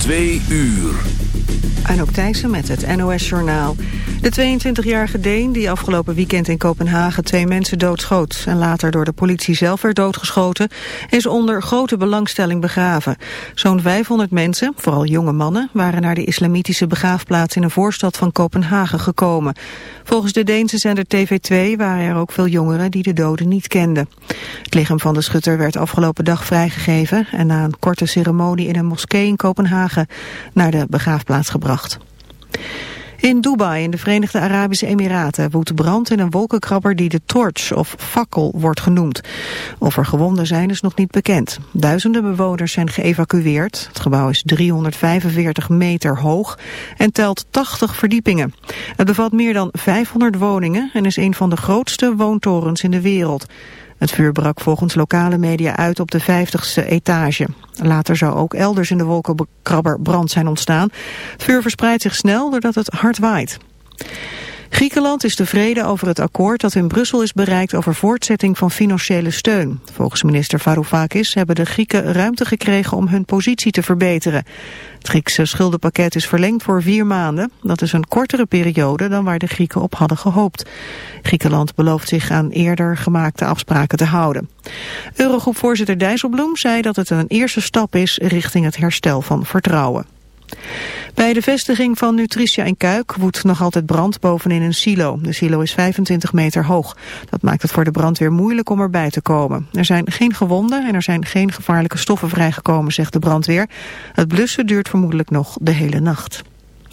Twee uur. Anouk Thijssen met het NOS-journaal. De 22-jarige Deen, die afgelopen weekend in Kopenhagen twee mensen doodschoot... en later door de politie zelf werd doodgeschoten... is onder grote belangstelling begraven. Zo'n 500 mensen, vooral jonge mannen... waren naar de islamitische begraafplaats in een voorstad van Kopenhagen gekomen. Volgens de Deense zender TV2 waren er ook veel jongeren die de doden niet kenden. Het lichaam van de schutter werd afgelopen dag vrijgegeven... en na een korte ceremonie in een moskee in Kopenhagen naar de begraafplaats gebracht. In Dubai, in de Verenigde Arabische Emiraten, woedt brand in een wolkenkrabber die de torch of fakkel wordt genoemd. Of er gewonden zijn is nog niet bekend. Duizenden bewoners zijn geëvacueerd. Het gebouw is 345 meter hoog en telt 80 verdiepingen. Het bevat meer dan 500 woningen en is een van de grootste woontorens in de wereld. Het vuur brak volgens lokale media uit op de 50ste etage. Later zou ook elders in de wolkenkrabber brand zijn ontstaan. Het vuur verspreidt zich snel doordat het hard waait. Griekenland is tevreden over het akkoord dat in Brussel is bereikt over voortzetting van financiële steun. Volgens minister Varoufakis hebben de Grieken ruimte gekregen om hun positie te verbeteren. Het Griekse schuldenpakket is verlengd voor vier maanden. Dat is een kortere periode dan waar de Grieken op hadden gehoopt. Griekenland belooft zich aan eerder gemaakte afspraken te houden. Eurogroepvoorzitter Dijsselbloem zei dat het een eerste stap is richting het herstel van vertrouwen. Bij de vestiging van Nutritia in Kuik woedt nog altijd brand bovenin een silo. De silo is 25 meter hoog. Dat maakt het voor de brandweer moeilijk om erbij te komen. Er zijn geen gewonden en er zijn geen gevaarlijke stoffen vrijgekomen, zegt de brandweer. Het blussen duurt vermoedelijk nog de hele nacht.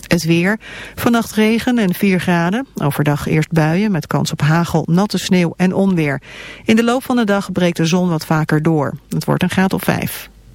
Het weer. Vannacht regen en 4 graden. Overdag eerst buien met kans op hagel, natte sneeuw en onweer. In de loop van de dag breekt de zon wat vaker door. Het wordt een graad of 5.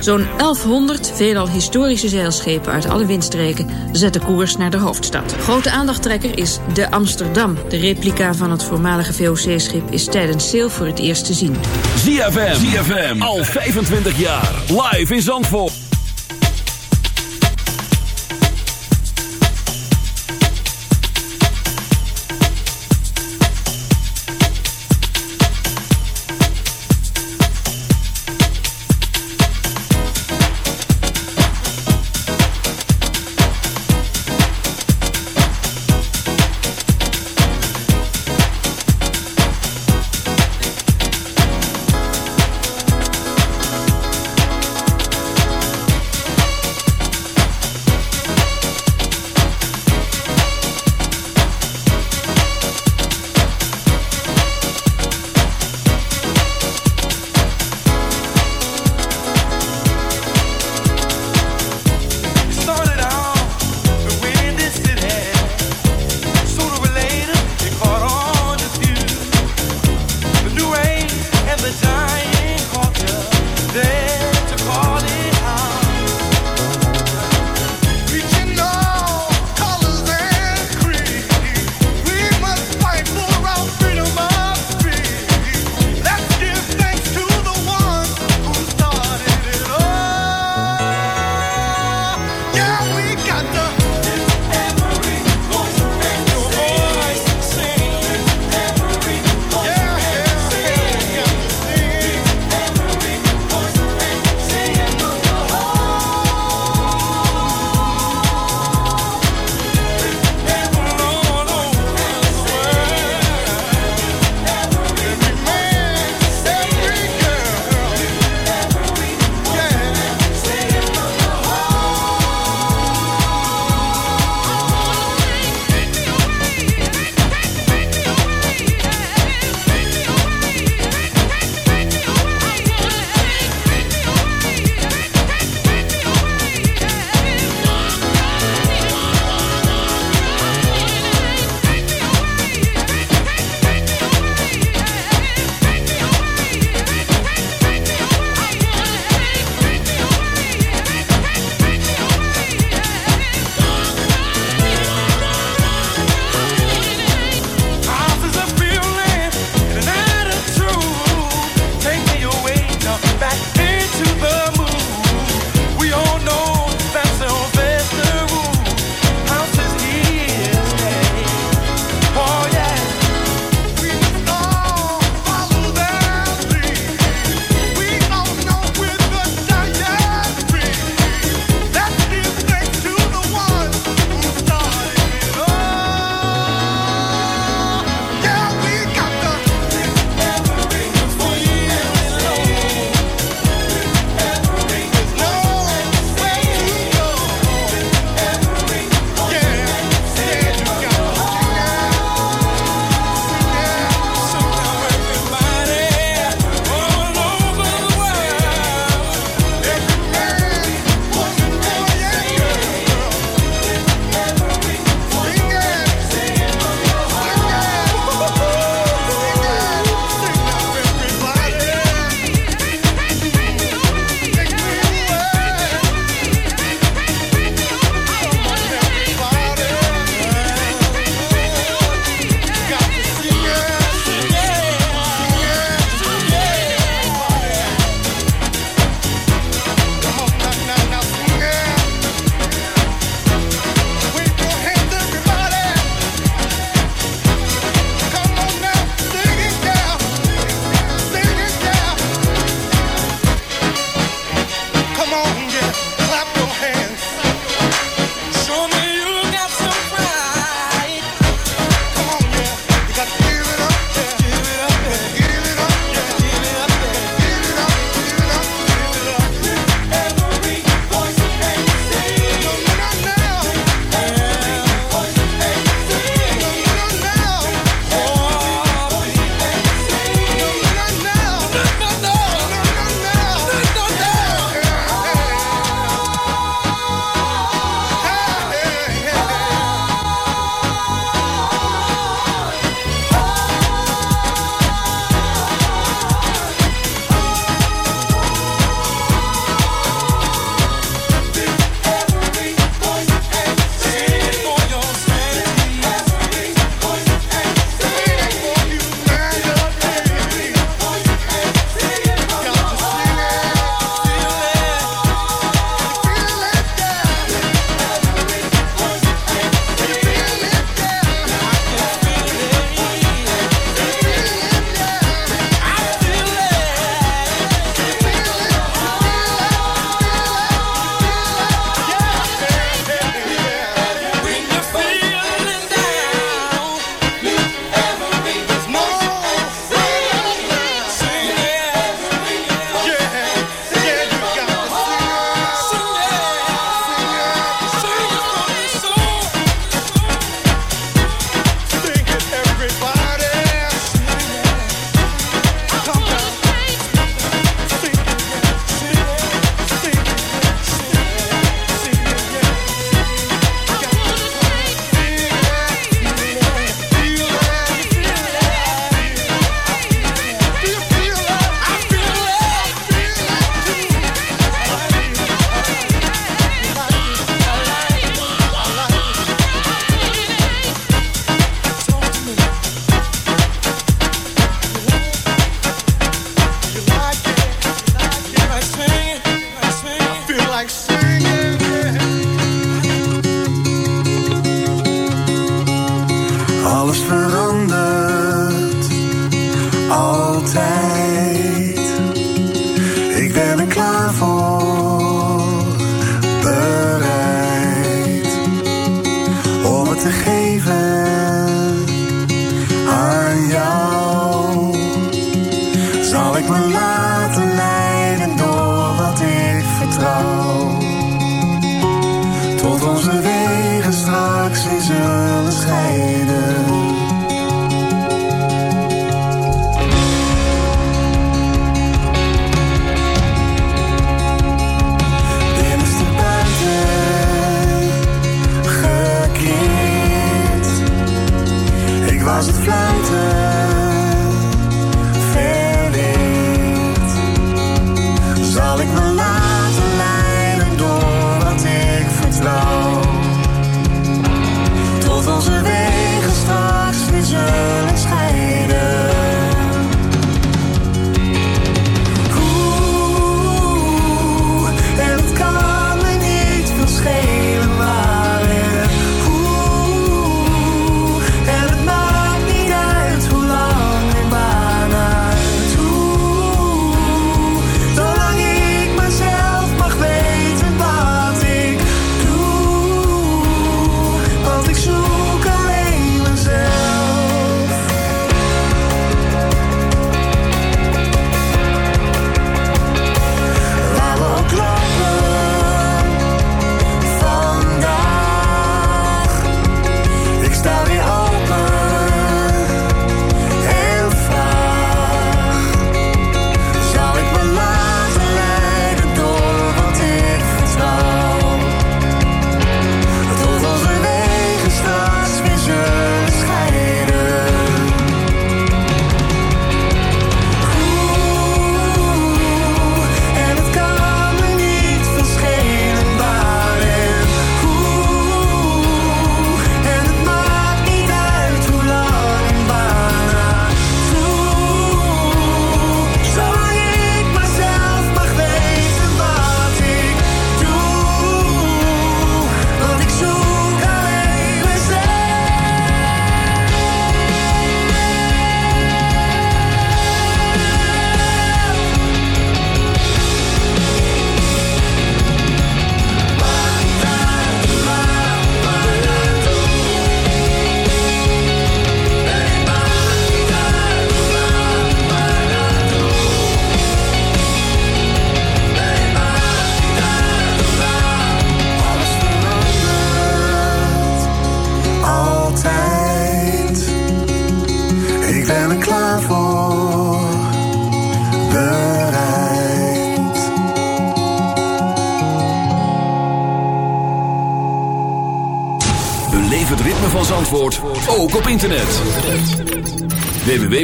Zo'n 1100 veelal historische zeilschepen uit alle windstreken zetten koers naar de hoofdstad. Grote aandachttrekker is de Amsterdam. De replica van het voormalige VOC-schip is tijdens sail voor het eerst te zien. ZFM, ZFM, al 25 jaar, live in Zandvoort.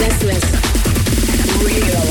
Restless Real.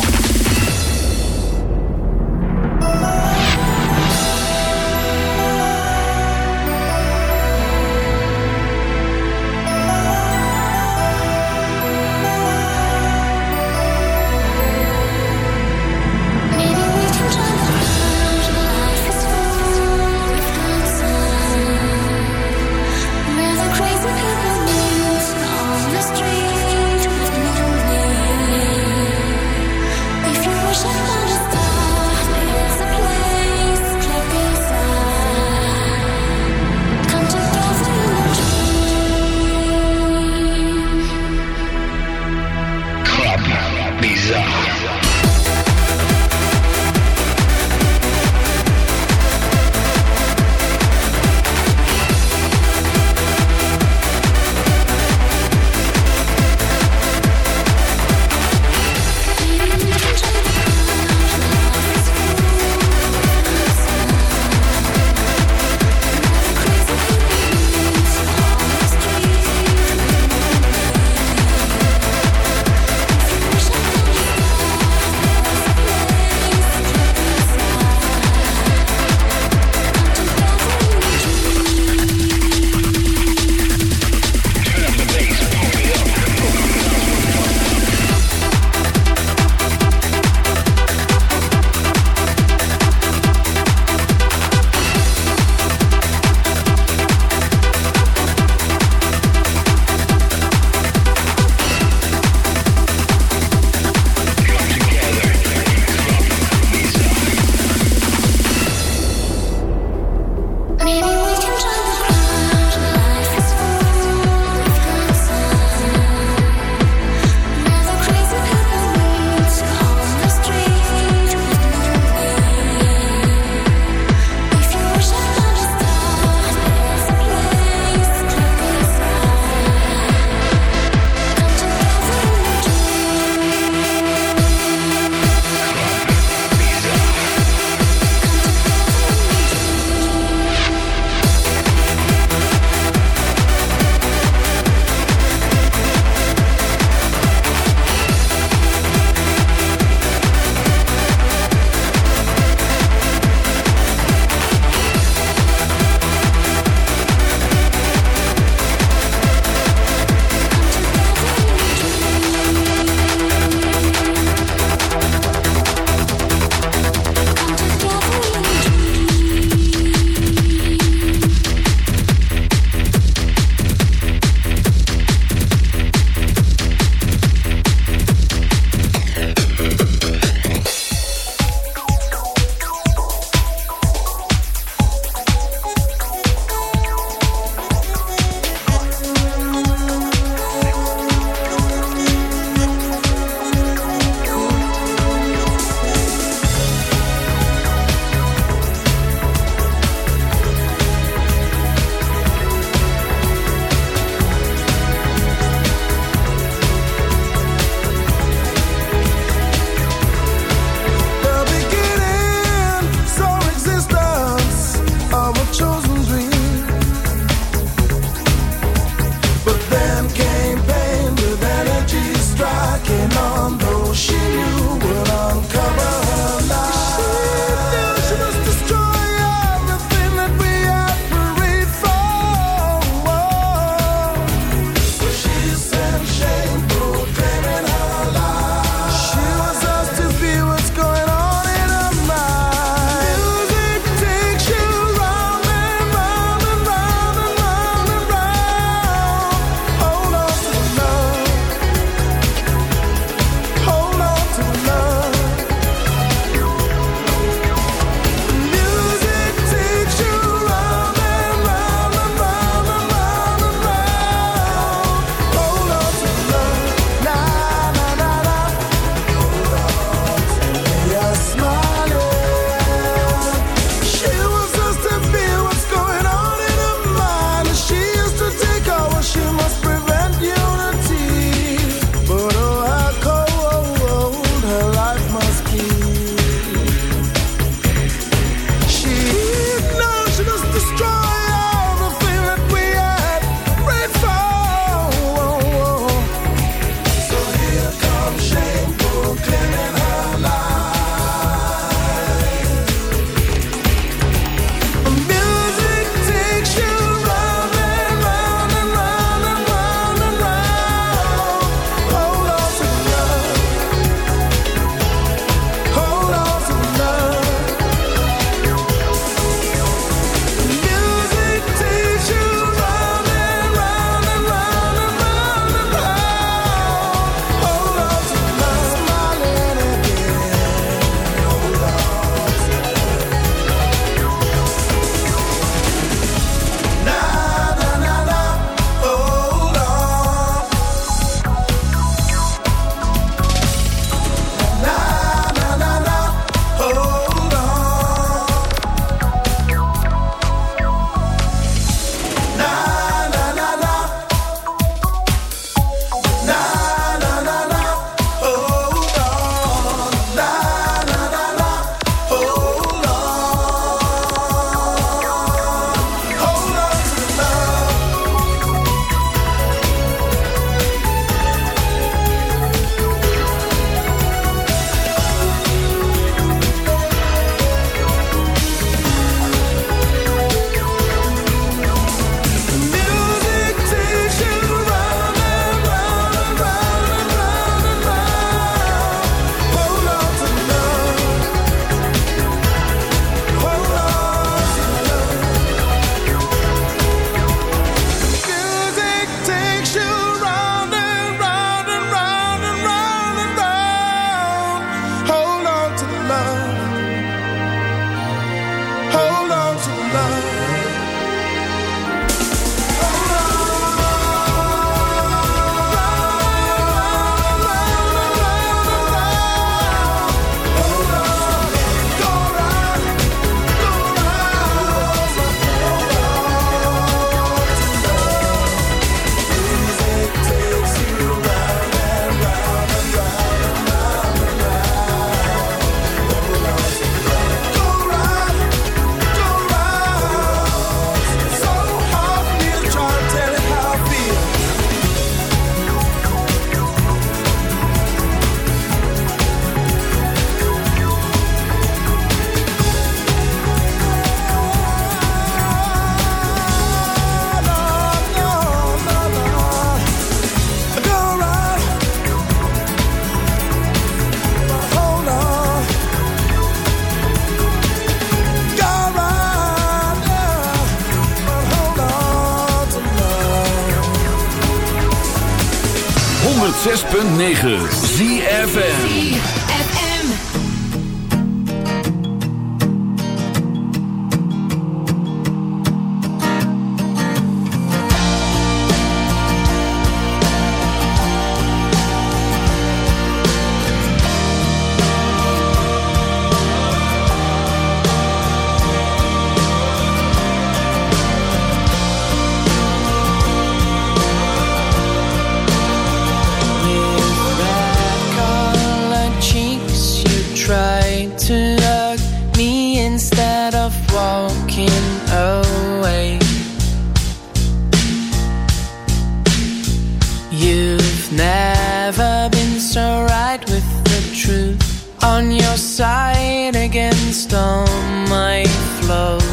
it's alright with the truth on your side against all my flaws.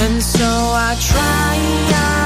And so I try. I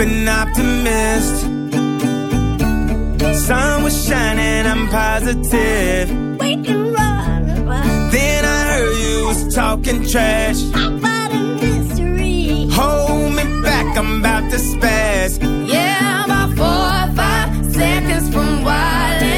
an optimist. Sun was shining, I'm positive. We can run. Then I heard you was talking trash. About a mystery. Hold me back, I'm about to spaz. Yeah, I'm about four or five seconds from wildin'.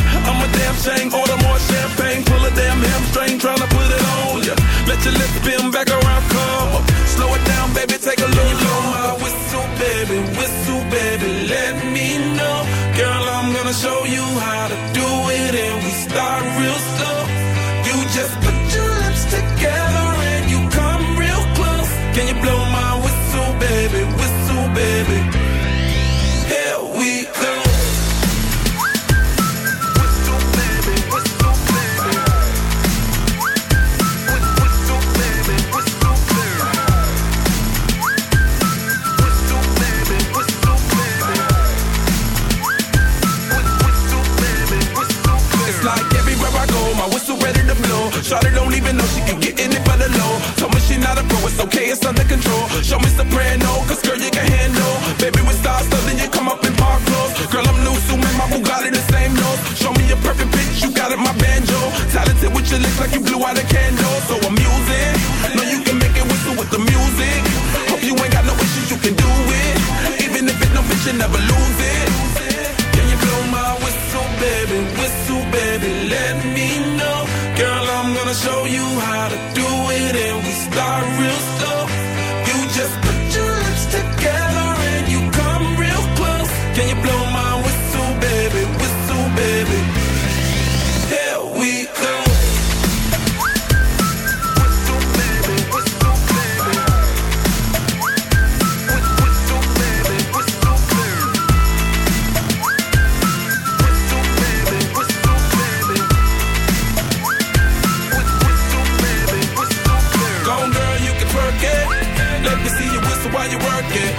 while you work it.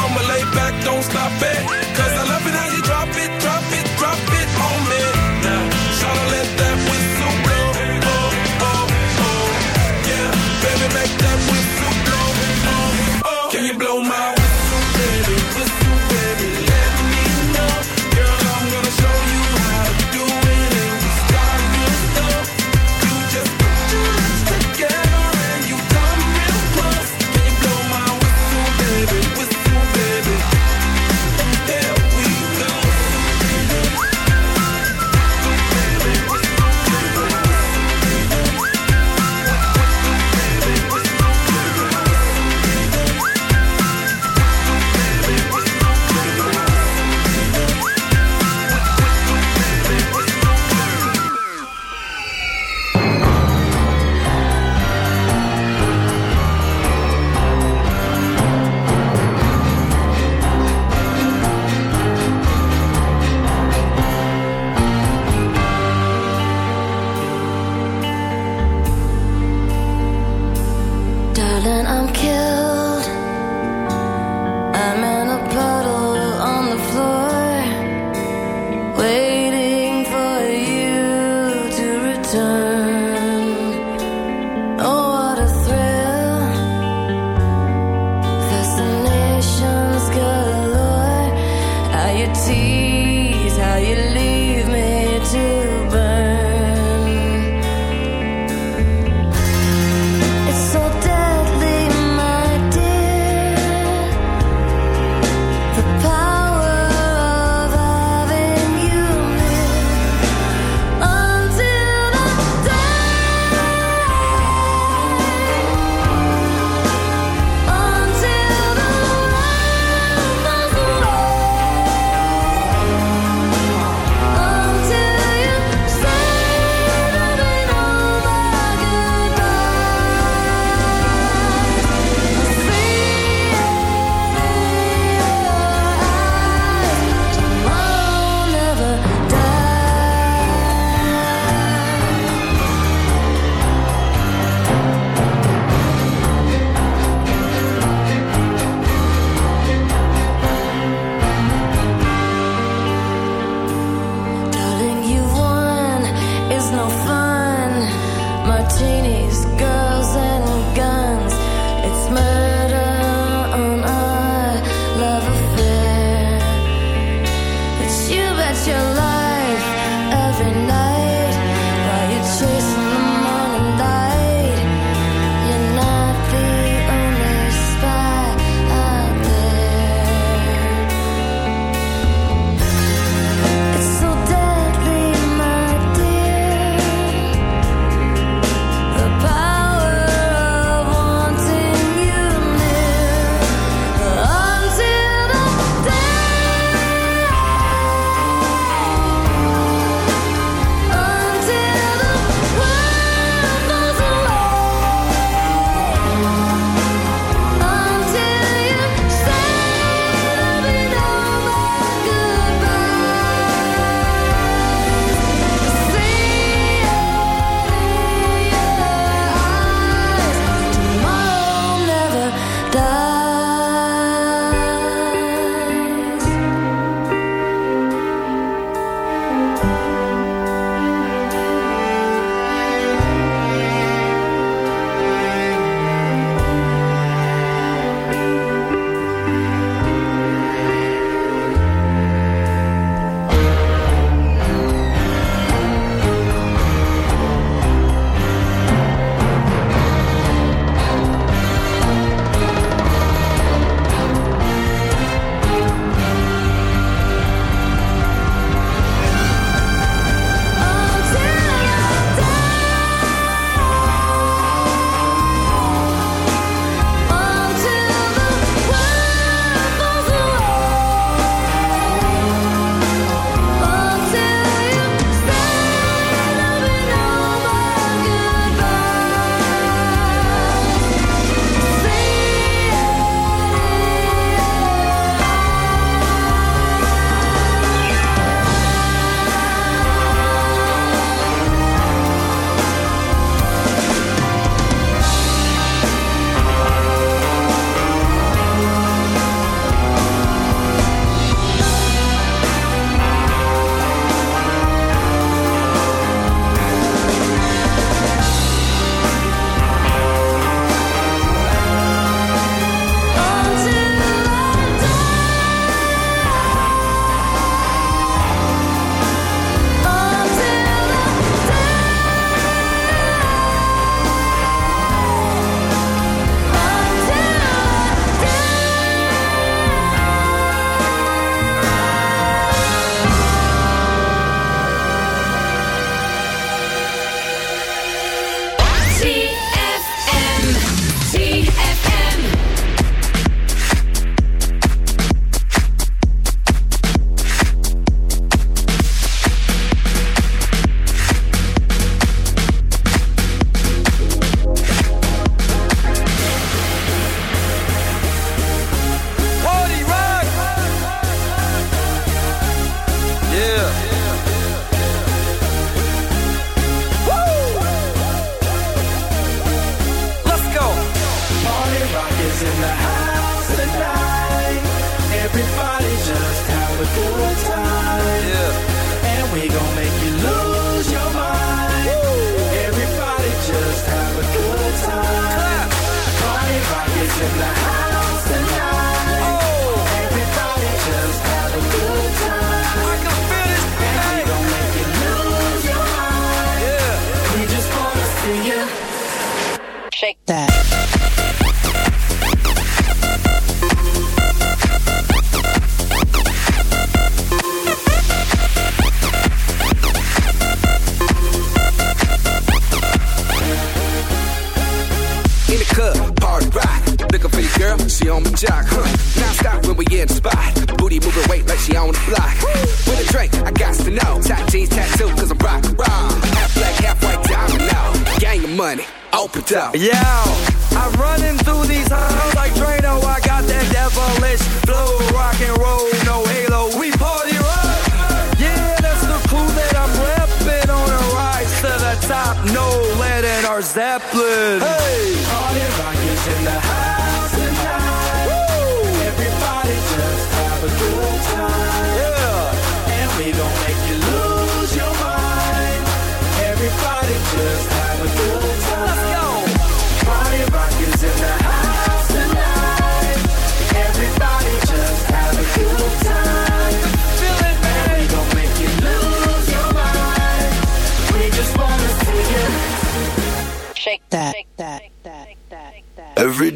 I'ma lay back, don't stop it. Cause I love it how you drop it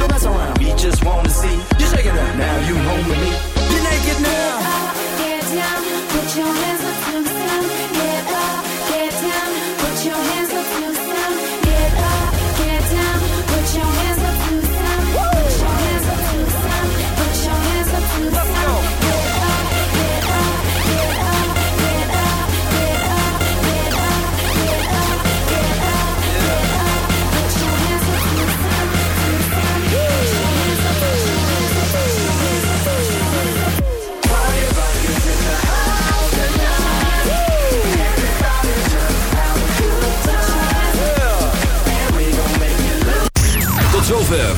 don't mess around. We just wanna see you shaking up. Now you home with me. You're naked now. Get down.